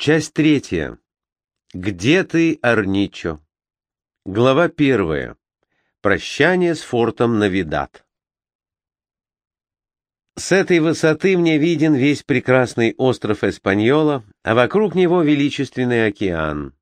Часть третья. Где ты, Арничо? Глава первая. Прощание с фортом Навидат. С этой высоты мне виден весь прекрасный остров Эспаньола, а вокруг него величественный океан.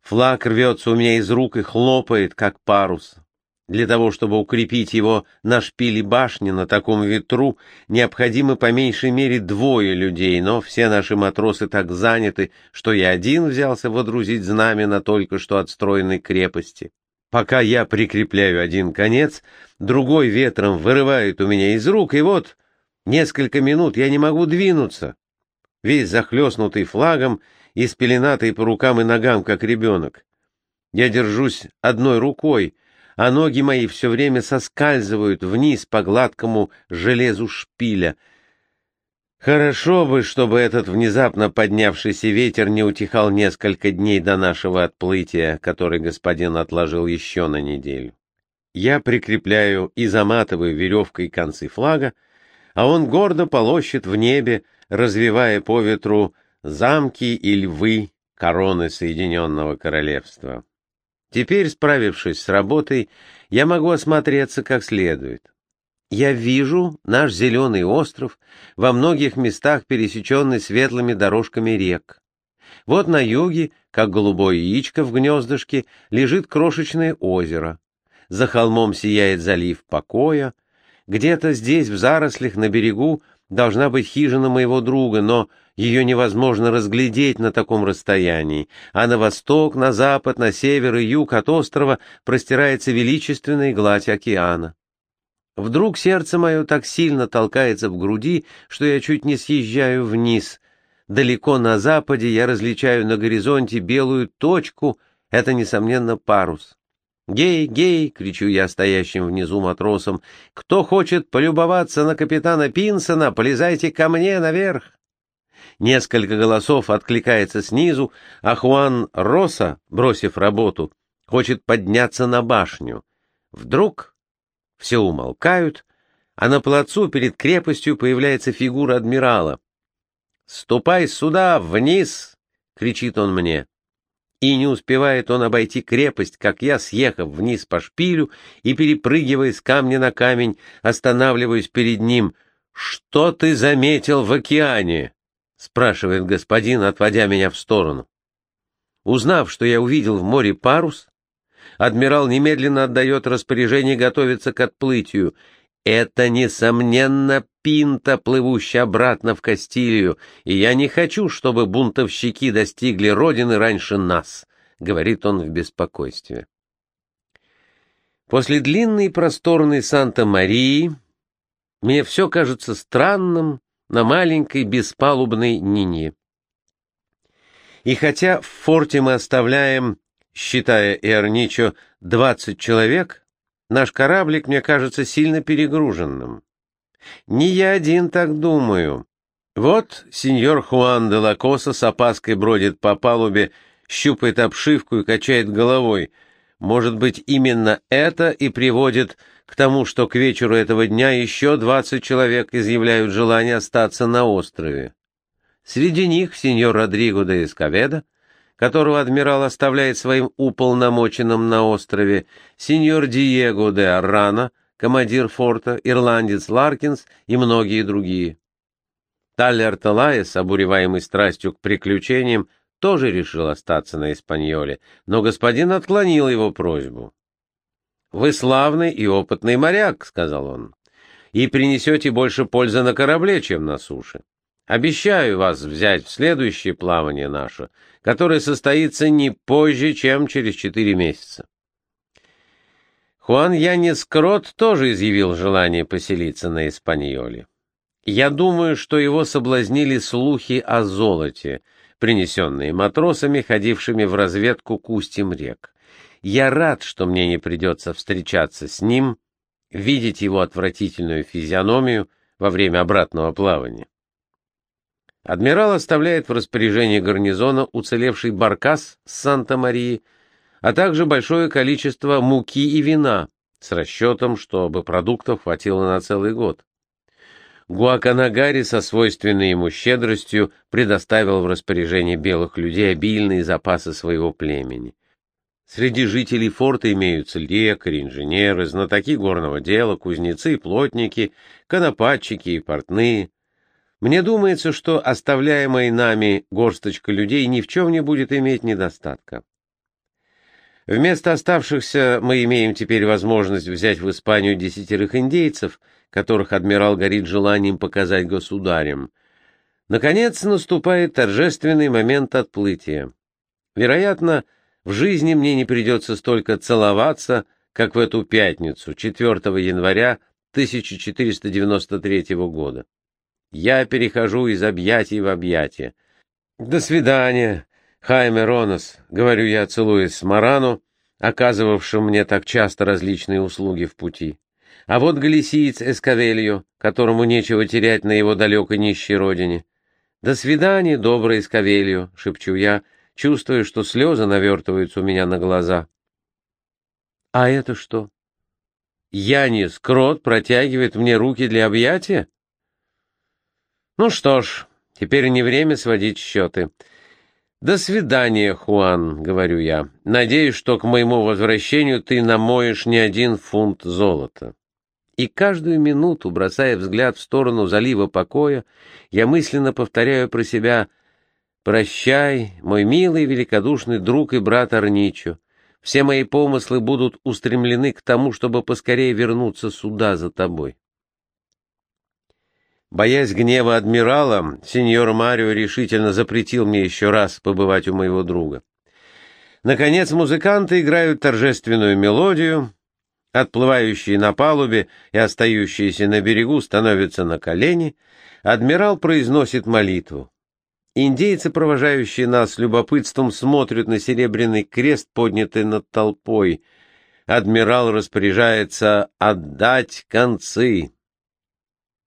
Флаг рвется у меня из рук и хлопает, как парус. Для того, чтобы укрепить его на шпиле башни на таком ветру, необходимо по меньшей мере двое людей, но все наши матросы так заняты, что я один взялся водрузить знамя на только что отстроенной крепости. Пока я прикрепляю один конец, другой ветром вырывает у меня из рук, и вот несколько минут я не могу двинуться, весь захлестнутый флагом и спеленатый по рукам и ногам, как ребенок. Я держусь одной рукой, а ноги мои все время соскальзывают вниз по гладкому железу шпиля. Хорошо бы, чтобы этот внезапно поднявшийся ветер не утихал несколько дней до нашего отплытия, который господин отложил еще на неделю. Я прикрепляю и заматываю веревкой концы флага, а он гордо полощет в небе, развивая по ветру замки и львы короны Соединенного Королевства. Теперь, справившись с работой, я могу осмотреться как следует. Я вижу наш зеленый остров, во многих местах пересеченный светлыми дорожками рек. Вот на юге, как голубое яичко в гнездышке, лежит крошечное озеро. За холмом сияет залив покоя. Где-то здесь, в зарослях, на берегу, должна быть хижина моего друга, но ее невозможно разглядеть на таком расстоянии, а на восток, на запад, на север и юг от острова простирается величественная гладь океана. Вдруг сердце мое так сильно толкается в груди, что я чуть не съезжаю вниз. Далеко на западе я различаю на горизонте белую точку, это, несомненно, парус. «Гей, гей!» — кричу я стоящим внизу матросам. «Кто хочет полюбоваться на капитана Пинсона, полезайте ко мне наверх!» Несколько голосов откликается снизу, а Хуан Роса, бросив работу, хочет подняться на башню. Вдруг все умолкают, а на плацу перед крепостью появляется фигура адмирала. «Ступай сюда, вниз!» — кричит он мне. И не успевает он обойти крепость, как я, съехав вниз по шпилю и перепрыгивая с камня на камень, останавливаюсь перед ним. «Что ты заметил в океане?» — спрашивает господин, отводя меня в сторону. Узнав, что я увидел в море парус, адмирал немедленно отдает распоряжение готовиться к отплытию. Это, несомненно, пинта, плывущая обратно в Кастилию, и я не хочу, чтобы бунтовщики достигли родины раньше нас, — говорит он в беспокойстве. После длинной просторной Санта-Марии мне все кажется странным, на маленькой беспалубной Нине. И хотя в форте мы оставляем, считая Иорничо, 20 человек, наш кораблик мне кажется сильно перегруженным. Не я один так думаю. Вот сеньор Хуан де Лакоса с опаской бродит по палубе, щупает обшивку и качает головой. Может быть, именно это и приводит к тому, что к вечеру этого дня еще двадцать человек изъявляют желание остаться на острове. Среди них сеньор Родриго де Эсковеда, которого адмирал оставляет своим уполномоченным на острове, сеньор Диего де Аррана, командир форта, ирландец Ларкинс и многие другие. Таллер Талаес, обуреваемый страстью к приключениям, тоже решил остаться на Испаньоле, но господин отклонил его просьбу. «Вы славный и опытный моряк», — сказал он, — «и принесете больше пользы на корабле, чем на суше. Обещаю вас взять в следующее плавание наше, которое состоится не позже, чем через четыре месяца». Хуан Янис Крот тоже изъявил желание поселиться на Испаньоле. Я думаю, что его соблазнили слухи о золоте, принесенные матросами, ходившими в разведку к устьям рек. Я рад, что мне не придется встречаться с ним, видеть его отвратительную физиономию во время обратного плавания. Адмирал оставляет в распоряжении гарнизона уцелевший баркас с Санта-Марии, а также большое количество муки и вина с расчетом, чтобы продуктов хватило на целый год. Гуаканагари со свойственной ему щедростью предоставил в распоряжение белых людей обильные запасы своего племени. Среди жителей форта имеются лекари, инженеры, знатоки горного дела, кузнецы, плотники, конопатчики и портные. Мне думается, что оставляемая нами горсточка людей ни в чем не будет иметь недостатка. Вместо оставшихся мы имеем теперь возможность взять в Испанию десятерых индейцев, которых адмирал горит желанием показать государям. Наконец наступает торжественный момент отплытия. Вероятно, в жизни мне не придется столько целоваться, как в эту пятницу, 4 января 1493 года. Я перехожу из объятий в объятия. До свидания, Хайме Ронос, говорю я, целуясь Марану, оказывавшим мне так часто различные услуги в пути. А вот галисиец Эскавельо, которому нечего терять на его далекой нищей родине. «До свидания, добрый Эскавельо», — шепчу я, чувствуя, что слезы навертываются у меня на глаза. «А это что?» Янис Крот протягивает мне руки для объятия? Ну что ж, теперь не время сводить счеты. «До свидания, Хуан», — говорю я. «Надеюсь, что к моему возвращению ты намоешь не один фунт золота». И каждую минуту, бросая взгляд в сторону залива покоя, я мысленно повторяю про себя «Прощай, мой милый великодушный друг и брат Арничо. Все мои помыслы будут устремлены к тому, чтобы поскорее вернуться сюда за тобой». Боясь гнева адмирала, сеньор Марио решительно запретил мне еще раз побывать у моего друга. Наконец музыканты играют торжественную мелодию, отплывающие на палубе и остающиеся на берегу становятся на колени, адмирал произносит молитву. Индейцы, провожающие нас с любопытством, смотрят на серебряный крест, поднятый над толпой. Адмирал распоряжается отдать концы.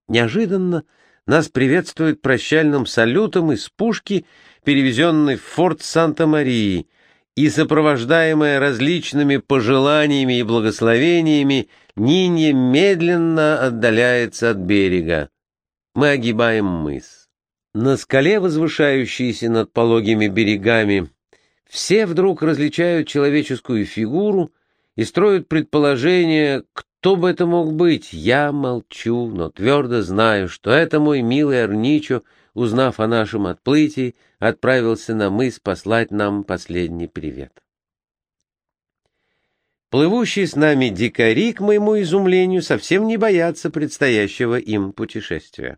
Неожиданно нас приветствует прощальным салютом из пушки, перевезенной в форт Санта-Марии, и сопровождаемая различными пожеланиями и благословениями, Нинья медленно отдаляется от берега. Мы огибаем мыс. На скале, возвышающейся над пологими берегами, все вдруг различают человеческую фигуру и строят предположение, кто бы это мог быть? Я молчу, но твердо знаю, что это мой милый Арничо, узнав о нашем отплытии, отправился на мыс послать нам последний привет. Плывущие с нами дикари, к моему изумлению, совсем не боятся предстоящего им путешествия.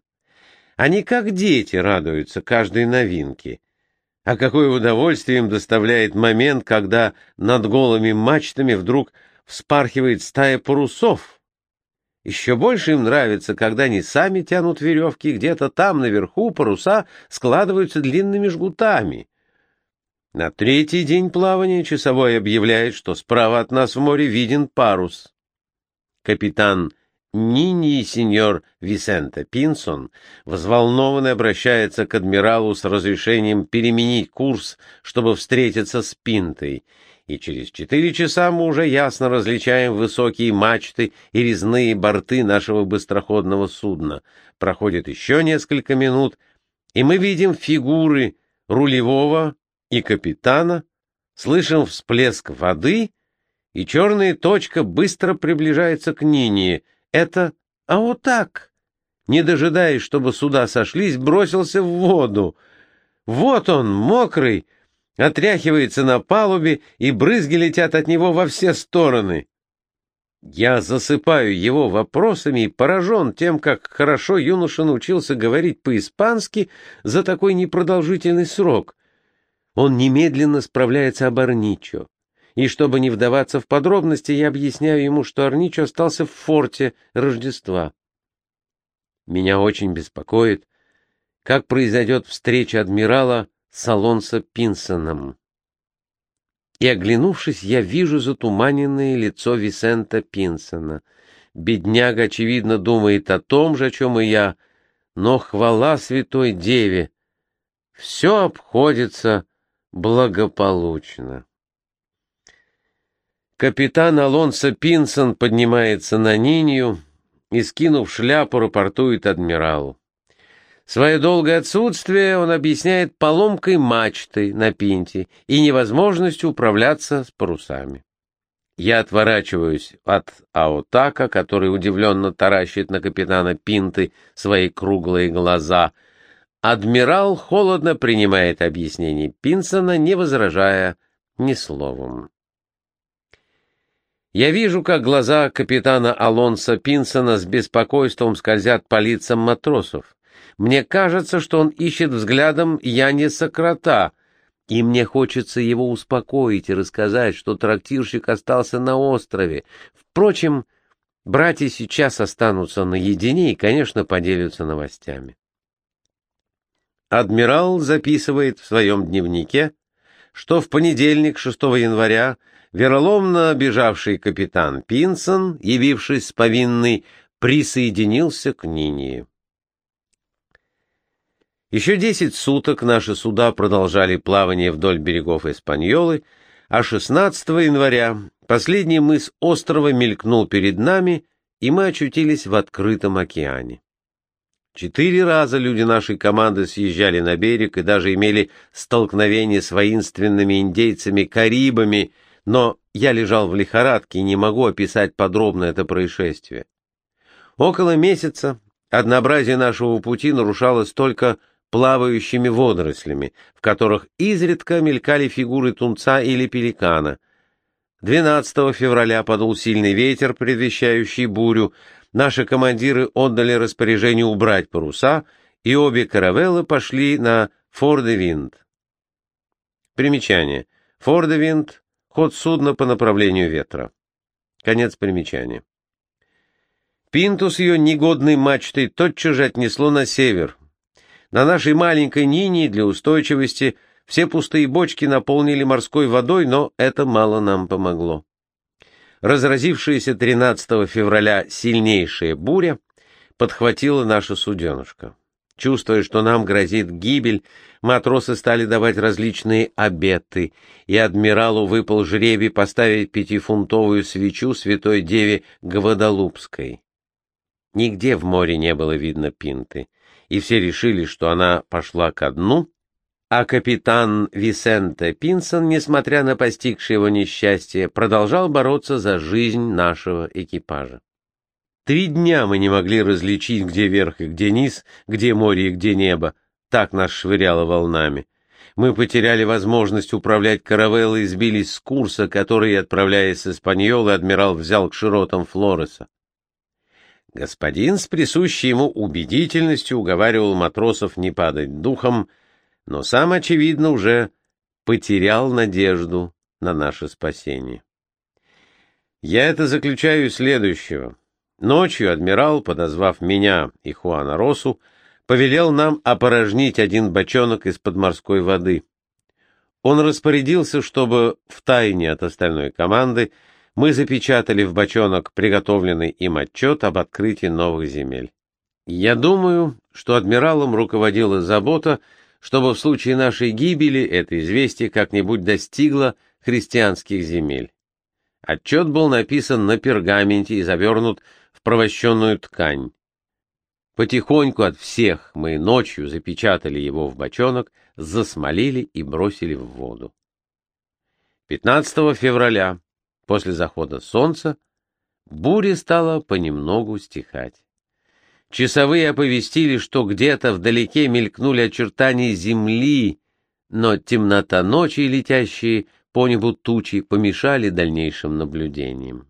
Они как дети радуются каждой новинке. А какое удовольствие им доставляет момент, когда над голыми мачтами вдруг вспархивает стая парусов. Еще больше им нравится, когда они сами тянут веревки, где-то там наверху паруса складываются длинными жгутами. На третий день плавания часовой объявляет, что справа от нас в море виден парус. Капитан Нини сеньор Висенте Пинсон взволнованно обращается к адмиралу с разрешением переменить курс, чтобы встретиться с Пинтой, и через четыре часа мы уже ясно различаем высокие мачты и резные борты нашего быстроходного судна. Проходит еще несколько минут, и мы видим фигуры рулевого и капитана, слышим всплеск воды, и черная точка быстро приближается к Нине. Это «А вот так!» Не дожидаясь, чтобы суда сошлись, бросился в воду. Вот он, мокрый, отряхивается на палубе, и брызги летят от него во все стороны. Я засыпаю его вопросами и поражен тем, как хорошо юноша научился говорить по-испански за такой непродолжительный срок. Он немедленно справляется об Арничо. И чтобы не вдаваться в подробности, я объясняю ему, что Арничо остался в форте Рождества. Меня очень беспокоит, как произойдет встреча адмирала с Алонсо Пинсоном. И, оглянувшись, я вижу затуманенное лицо Висента Пинсона. Бедняга, очевидно, думает о том же, о чем и я, но хвала святой деве, все обходится благополучно. Капитан Алонсо Пинсон поднимается на Нинью, и, скинув шляпу, рапортует адмиралу. Свое долгое отсутствие он объясняет поломкой мачты на пинте и невозможностью управляться с парусами. Я отворачиваюсь от Аутака, который удивленно таращит на капитана Пинты свои круглые глаза. Адмирал холодно принимает объяснение Пинсона, не возражая ни словом. Я вижу, как глаза капитана Алонса Пинсона с беспокойством скользят по лицам матросов. Мне кажется, что он ищет взглядом Яниса Крота, и мне хочется его успокоить и рассказать, что трактирщик остался на острове. Впрочем, братья сейчас останутся наедине и, конечно, поделятся новостями. Адмирал записывает в своем дневнике, что в понедельник, 6 января, вероломно бежавший капитан Пинсон, явившись с повинной, присоединился к Нине. Еще десять суток наши суда продолжали плавание вдоль берегов Испаньолы, а 16 января последний мыс острова мелькнул перед нами, и мы очутились в открытом океане. Четыре раза люди нашей команды съезжали на берег и даже имели столкновение с воинственными индейцами-карибами, но я лежал в лихорадке и не могу описать подробно это происшествие. Около месяца однообразие нашего пути нарушалось только плавающими водорослями, в которых изредка мелькали фигуры тунца или пеликана. 12 февраля подул сильный ветер, предвещающий бурю. Наши командиры отдали распоряжение убрать паруса, и обе каравеллы пошли на Фордевинд. Примечание. Фордевинд — ход судна по направлению ветра. Конец примечания. Пинту с ее негодной мачтой тотчас же отнесло на север, на нашей маленькой Нине для устойчивости все пустые бочки наполнили морской водой, но это мало нам помогло. Разразившаяся 13 февраля сильнейшая буря подхватила наша суденышко. Чувствуя, что нам грозит гибель, матросы стали давать различные обеты, и адмиралу выпал жребий поставить пятифунтовую свечу святой деве Гвадалупской. Нигде в море не было видно пинты и все решили, что она пошла ко дну, а капитан Висенте Пинсон, несмотря на постигшее его несчастье, продолжал бороться за жизнь нашего экипажа. Три дня мы не могли различить, где верх и где низ, где море и где небо. Так нас швыряло волнами. Мы потеряли возможность управлять каравеллой и сбились с курса, который, отправляясь с Испаньолы, адмирал взял к широтам Флореса. Господин с присущей ему убедительностью уговаривал матросов не падать духом, но сам, очевидно, уже потерял надежду на наше спасение. Я это заключаю следующего. Ночью адмирал, подозвав меня и Хуана Росу, повелел нам опорожнить один бочонок из-под морской воды. Он распорядился, чтобы в тайне от остальной команды мы запечатали в бочонок приготовленный им отчет об открытии новых земель. Я думаю, что адмиралом руководила забота, чтобы в случае нашей гибели это известие как-нибудь достигло христианских земель. Отчет был написан на пергаменте и завернут в провощенную ткань. Потихоньку от всех мы ночью запечатали его в бочонок, засмолили и бросили в воду. 15 февраля После захода солнца буря стала понемногу стихать. Часовые оповестили, что где-то вдалеке мелькнули очертания земли, но темнота ночи и летящие по небу тучи помешали дальнейшим наблюдениям.